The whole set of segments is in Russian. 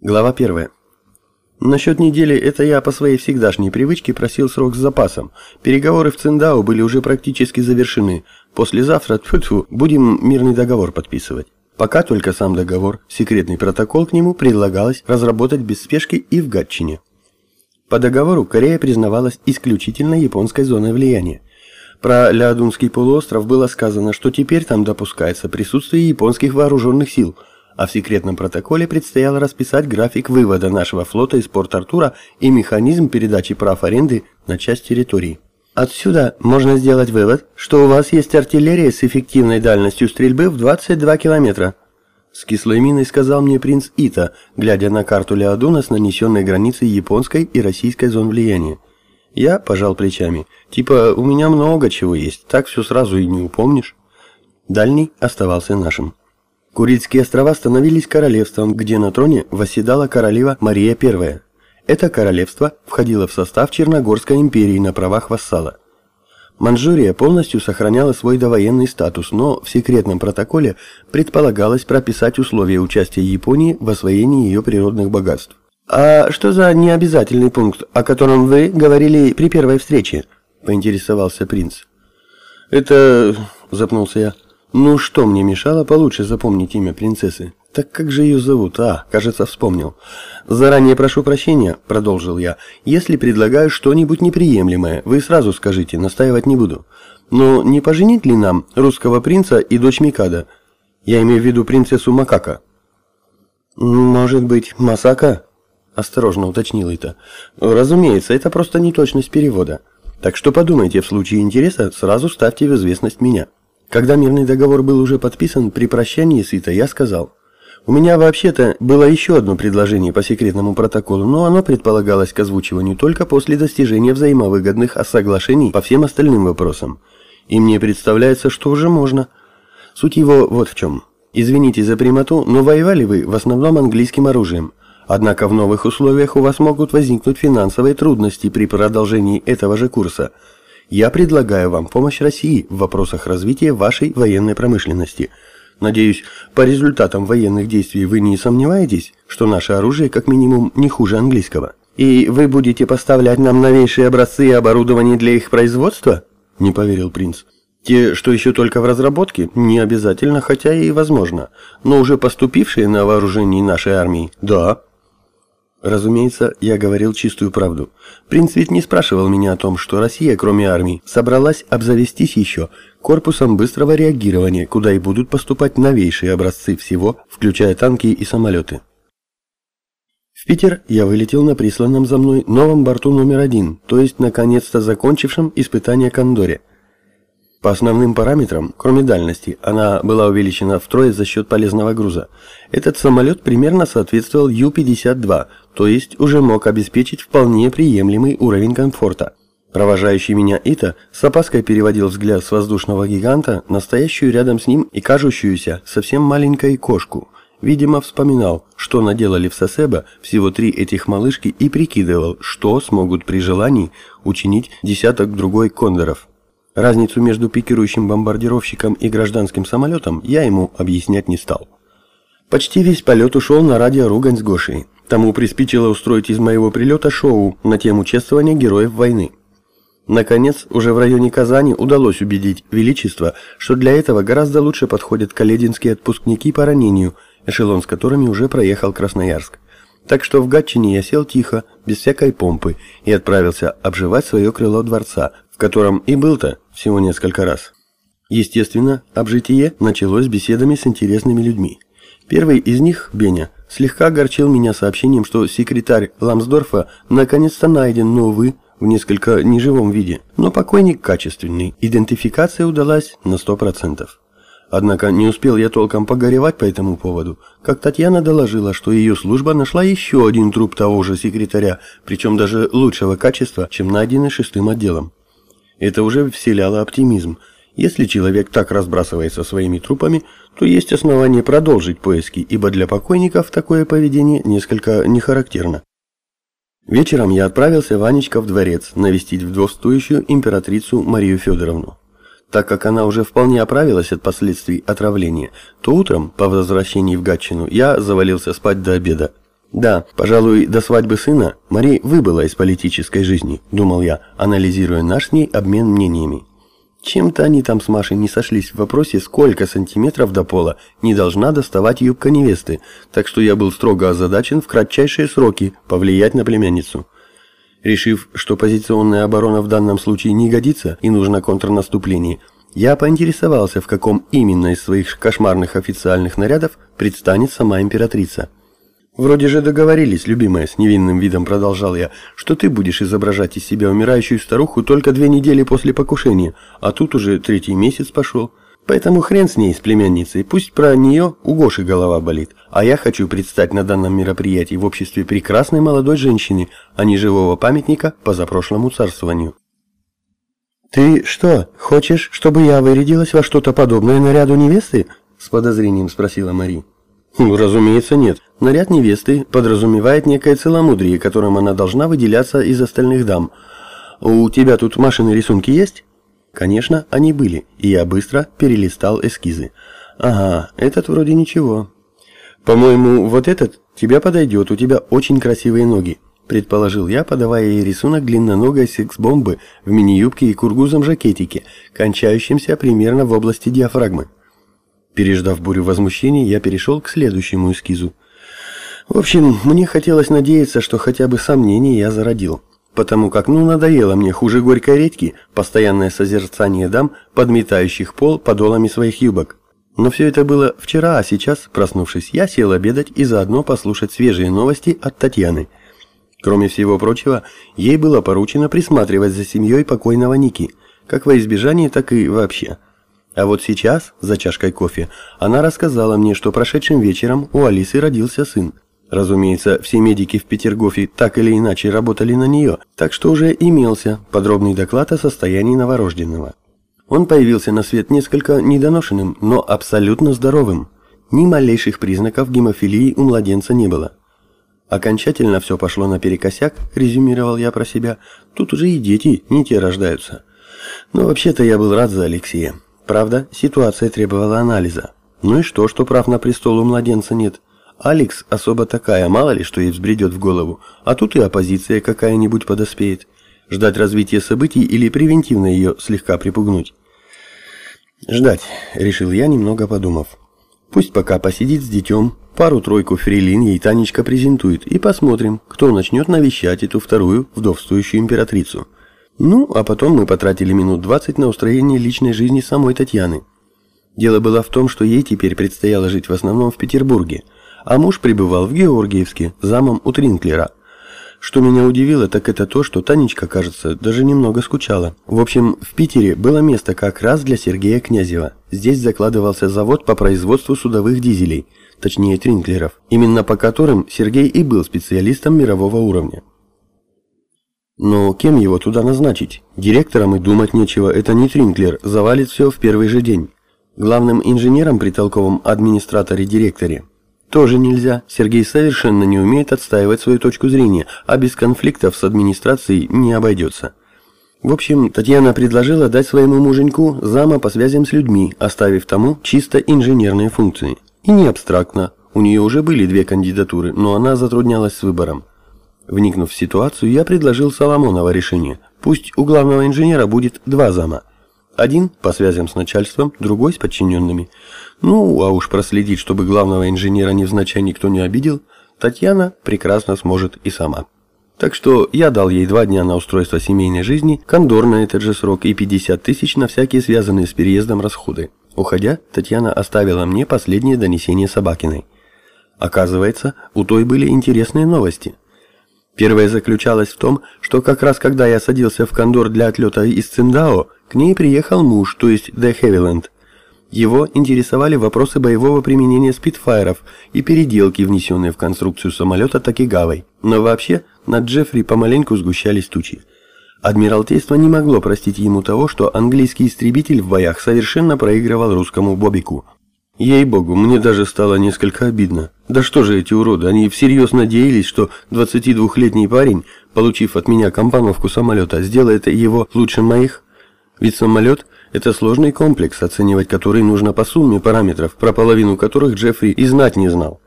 Глава 1. Насчет недели это я по своей всегдашней привычке просил срок с запасом. Переговоры в Циндау были уже практически завершены. Послезавтра, тьфу -тьфу, будем мирный договор подписывать. Пока только сам договор, секретный протокол к нему предлагалось разработать без спешки и в Гатчине. По договору Корея признавалась исключительно японской зоной влияния. Про Ляодунский полуостров было сказано, что теперь там допускается присутствие японских вооруженных сил – а в секретном протоколе предстояло расписать график вывода нашего флота из Порт-Артура и механизм передачи прав аренды на часть территории. Отсюда можно сделать вывод, что у вас есть артиллерия с эффективной дальностью стрельбы в 22 километра. С кислой миной сказал мне принц Ита, глядя на карту Леодуна с нанесенной границей японской и российской зон влияния. Я пожал плечами. Типа, у меня много чего есть, так все сразу и не упомнишь. Дальний оставался нашим. Курильские острова становились королевством, где на троне восседала королева Мария I. Это королевство входило в состав Черногорской империи на правах вассала. Манчжурия полностью сохраняла свой довоенный статус, но в секретном протоколе предполагалось прописать условия участия Японии в освоении ее природных богатств. «А что за необязательный пункт, о котором вы говорили при первой встрече?» – поинтересовался принц. «Это...» – запнулся я. Ну что мне мешало получше запомнить имя принцессы? Так как же ее зовут? А, кажется, вспомнил. Заранее прошу прощения, продолжил я. Если предлагаю что-нибудь неприемлемое, вы сразу скажите, настаивать не буду. Но не поженить ли нам русского принца и дочь Микада? Я имею в виду принцессу Макака. Может быть, Масака? Осторожно уточнил это. Разумеется, это просто неточность перевода. Так что подумайте, в случае интереса сразу ставьте в известность меня. Когда мирный договор был уже подписан, при прощании с Ита я сказал, «У меня вообще-то было еще одно предложение по секретному протоколу, но оно предполагалось к озвучиванию только после достижения взаимовыгодных соглашений по всем остальным вопросам. И мне представляется, что уже можно. Суть его вот в чем. Извините за прямоту, но воевали вы в основном английским оружием. Однако в новых условиях у вас могут возникнуть финансовые трудности при продолжении этого же курса – я предлагаю вам помощь России в вопросах развития вашей военной промышленности. Надеюсь, по результатам военных действий вы не сомневаетесь, что наше оружие как минимум не хуже английского. И вы будете поставлять нам новейшие образцы и оборудование для их производства? Не поверил принц. Те, что еще только в разработке, не обязательно, хотя и возможно, но уже поступившие на вооружение нашей армии, да. Разумеется, я говорил чистую правду. Принц ведь не спрашивал меня о том, что Россия, кроме армии, собралась обзавестись еще корпусом быстрого реагирования, куда и будут поступать новейшие образцы всего, включая танки и самолеты. В Питер я вылетел на присланном за мной новом борту номер один, то есть наконец-то закончившем испытание Кондоре. По основным параметрам, кроме дальности, она была увеличена втрое за счет полезного груза. Этот самолет примерно соответствовал Ю-52, то есть уже мог обеспечить вполне приемлемый уровень комфорта. Провожающий меня Ита с опаской переводил взгляд с воздушного гиганта на стоящую рядом с ним и кажущуюся совсем маленькой кошку. Видимо, вспоминал, что наделали в Сосебо всего три этих малышки и прикидывал, что смогут при желании учинить десяток другой кондоров. Разницу между пикирующим бомбардировщиком и гражданским самолетом я ему объяснять не стал. Почти весь полет ушел на радиоругань с Гошей. Тому приспичило устроить из моего прилета шоу на тему чествования героев войны. Наконец, уже в районе Казани удалось убедить Величество, что для этого гораздо лучше подходят калединские отпускники по ранению, эшелон с которыми уже проехал Красноярск. Так что в Гатчине я сел тихо, без всякой помпы, и отправился обживать свое крыло дворца, в котором и был-то всего несколько раз. Естественно, обжитие началось беседами с интересными людьми. Первый из них, Беня, слегка огорчил меня сообщением, что секретарь Ламсдорфа наконец-то найден, но, увы, в несколько неживом виде. Но покойник качественный, идентификация удалась на 100%. Однако не успел я толком погоревать по этому поводу, как Татьяна доложила, что ее служба нашла еще один труп того же секретаря, причем даже лучшего качества, чем найденный шестым отделом. Это уже вселяло оптимизм. Если человек так разбрасывается своими трупами, то есть основания продолжить поиски, ибо для покойников такое поведение несколько нехарактерно. Вечером я отправился Ванечка в дворец навестить вдовствующую императрицу Марию Федоровну. Так как она уже вполне оправилась от последствий отравления, то утром, по возвращении в Гатчину, я завалился спать до обеда. Да, пожалуй, до свадьбы сына Мари выбыла из политической жизни, думал я, анализируя наш с ней обмен мнениями. Чем-то они там с Машей не сошлись в вопросе, сколько сантиметров до пола не должна доставать юбка невесты, так что я был строго озадачен в кратчайшие сроки повлиять на племянницу. Решив, что позиционная оборона в данном случае не годится и нужно контрнаступление, я поинтересовался, в каком именно из своих кошмарных официальных нарядов предстанет сама императрица. «Вроде же договорились, любимая», — с невинным видом продолжал я, «что ты будешь изображать из себя умирающую старуху только две недели после покушения, а тут уже третий месяц пошел. Поэтому хрен с ней, с племянницей, пусть про нее у Гоши голова болит, а я хочу предстать на данном мероприятии в обществе прекрасной молодой женщины, а не живого памятника позапрошлому царствованию». «Ты что, хочешь, чтобы я вырядилась во что-то подобное наряду невесты?» — с подозрением спросила Мари. Ну, разумеется, нет. Наряд невесты подразумевает некое целомудрие, которым она должна выделяться из остальных дам. У тебя тут машины рисунки есть? Конечно, они были, и я быстро перелистал эскизы. Ага, этот вроде ничего. По-моему, вот этот тебе подойдет, у тебя очень красивые ноги. Предположил я, подавая ей рисунок длинноногой секс-бомбы в мини-юбке и кургузом жакетике, кончающимся примерно в области диафрагмы. Переждав бурю возмущений, я перешел к следующему эскизу. В общем, мне хотелось надеяться, что хотя бы сомнения я зародил. Потому как, ну, надоело мне хуже горькой редьки постоянное созерцание дам, подметающих пол подолами своих юбок. Но все это было вчера, а сейчас, проснувшись, я сел обедать и заодно послушать свежие новости от Татьяны. Кроме всего прочего, ей было поручено присматривать за семьей покойного Ники, как во избежание, так и вообще – а вот сейчас, за чашкой кофе, она рассказала мне, что прошедшим вечером у Алисы родился сын. Разумеется, все медики в Петергофе так или иначе работали на нее, так что уже имелся подробный доклад о состоянии новорожденного. Он появился на свет несколько недоношенным, но абсолютно здоровым. Ни малейших признаков гемофилии у младенца не было. Окончательно все пошло наперекосяк, резюмировал я про себя. Тут уже и дети не те рождаются. Но вообще-то я был рад за Алексея. Правда, ситуация требовала анализа. Ну и что, что прав на престол у младенца нет? Алекс особо такая, мало ли что ей взбредет в голову, а тут и оппозиция какая-нибудь подоспеет. Ждать развития событий или превентивно ее слегка припугнуть? Ждать, решил я, немного подумав. Пусть пока посидит с детем, пару-тройку фрилин ей Танечка презентует, и посмотрим, кто начнет навещать эту вторую вдовствующую императрицу. Ну, а потом мы потратили минут 20 на устроение личной жизни самой Татьяны. Дело было в том, что ей теперь предстояло жить в основном в Петербурге, а муж пребывал в Георгиевске, замом у Тринклера. Что меня удивило, так это то, что Танечка, кажется, даже немного скучала. В общем, в Питере было место как раз для Сергея Князева. Здесь закладывался завод по производству судовых дизелей, точнее Тринклеров, именно по которым Сергей и был специалистом мирового уровня. Но кем его туда назначить? Директором и думать нечего, это не Тринклер, завалит все в первый же день. Главным инженером при толковом администраторе-директоре тоже нельзя. Сергей совершенно не умеет отстаивать свою точку зрения, а без конфликтов с администрацией не обойдется. В общем, Татьяна предложила дать своему муженьку зама по связям с людьми, оставив тому чисто инженерные функции. И не абстрактно. У нее уже были две кандидатуры, но она затруднялась с выбором. Вникнув в ситуацию, я предложил Соломонова решение. Пусть у главного инженера будет два зама. Один по связям с начальством, другой с подчиненными. Ну, а уж проследить, чтобы главного инженера невзначай никто не обидел, Татьяна прекрасно сможет и сама. Так что я дал ей два дня на устройство семейной жизни, кондор на этот же срок и 50 тысяч на всякие связанные с переездом расходы. Уходя, Татьяна оставила мне последнее донесение Собакиной. Оказывается, у той были интересные новости – Первое заключалось в том, что как раз когда я садился в кондор для отлета из Циндао, к ней приехал муж, то есть Де Хевиленд. Его интересовали вопросы боевого применения спидфайров и переделки, внесенные в конструкцию самолета Такигавой. Но вообще, над Джеффри помаленьку сгущались тучи. Адмиралтейство не могло простить ему того, что английский истребитель в боях совершенно проигрывал русскому Бобику, Ей-богу, мне даже стало несколько обидно. Да что же эти уроды, они всерьез надеялись, что 22-летний парень, получив от меня компоновку самолета, сделает его лучше моих? Ведь самолет – это сложный комплекс, оценивать который нужно по сумме параметров, про половину которых Джеффри и знать не знал.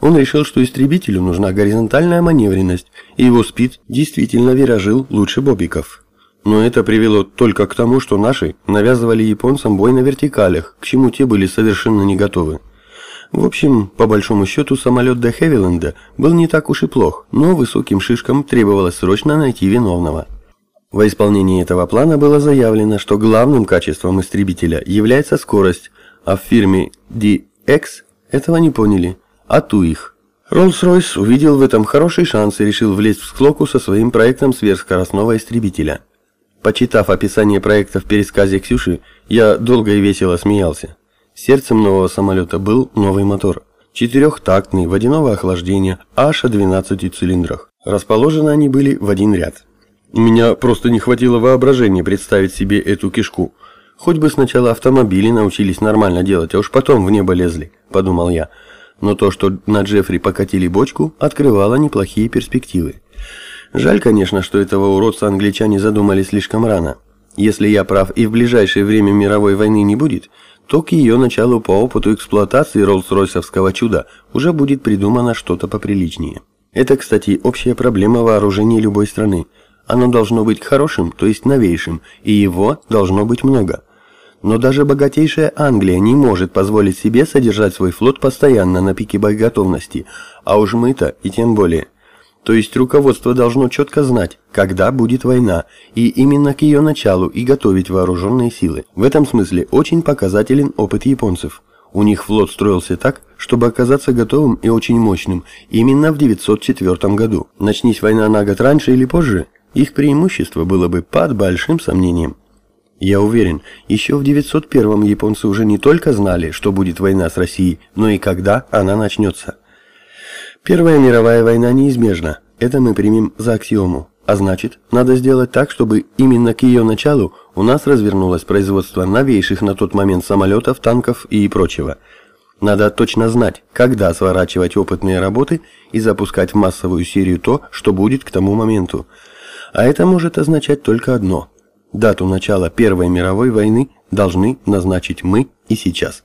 Он решил, что истребителю нужна горизонтальная маневренность, и его спид действительно виражил лучше бобиков. Но это привело только к тому, что наши навязывали японцам бой на вертикалях, к чему те были совершенно не готовы. В общем, по большому счету, самолет до Хевиленда был не так уж и плох, но высоким шишкам требовалось срочно найти виновного. Во исполнении этого плана было заявлено, что главным качеством истребителя является скорость, а в фирме DX этого не поняли, а ту их. Rolls-Royce увидел в этом хороший шанс и решил влезть в склоку со своим проектом сверхскоростного истребителя. Почитав описание проекта в пересказе Ксюши, я долго и весело смеялся. Сердцем нового самолета был новый мотор. Четырехтактный, водяного охлаждения, аж о 12 цилиндрах. Расположены они были в один ряд. У меня просто не хватило воображения представить себе эту кишку. Хоть бы сначала автомобили научились нормально делать, а уж потом в небо лезли, подумал я. Но то, что на Джеффри покатили бочку, открывало неплохие перспективы. Жаль, конечно, что этого уродца англичане задумали слишком рано. Если я прав и в ближайшее время мировой войны не будет, то к ее началу по опыту эксплуатации Роллс-Ройсовского чуда уже будет придумано что-то поприличнее. Это, кстати, общая проблема вооружений любой страны. Оно должно быть хорошим, то есть новейшим, и его должно быть много. Но даже богатейшая Англия не может позволить себе содержать свой флот постоянно на пике боеготовности, а уж мы-то и тем более. То есть руководство должно четко знать, когда будет война, и именно к ее началу и готовить вооруженные силы. В этом смысле очень показателен опыт японцев. У них флот строился так, чтобы оказаться готовым и очень мощным именно в 904 году. Начнись война на год раньше или позже, их преимущество было бы под большим сомнением. Я уверен, еще в 901 японцы уже не только знали, что будет война с Россией, но и когда она начнется. Первая мировая война неизбежна, это мы примем за аксиому. А значит, надо сделать так, чтобы именно к ее началу у нас развернулось производство новейших на тот момент самолетов, танков и прочего. Надо точно знать, когда сворачивать опытные работы и запускать в массовую серию то, что будет к тому моменту. А это может означать только одно. Дату начала Первой мировой войны должны назначить мы и сейчас.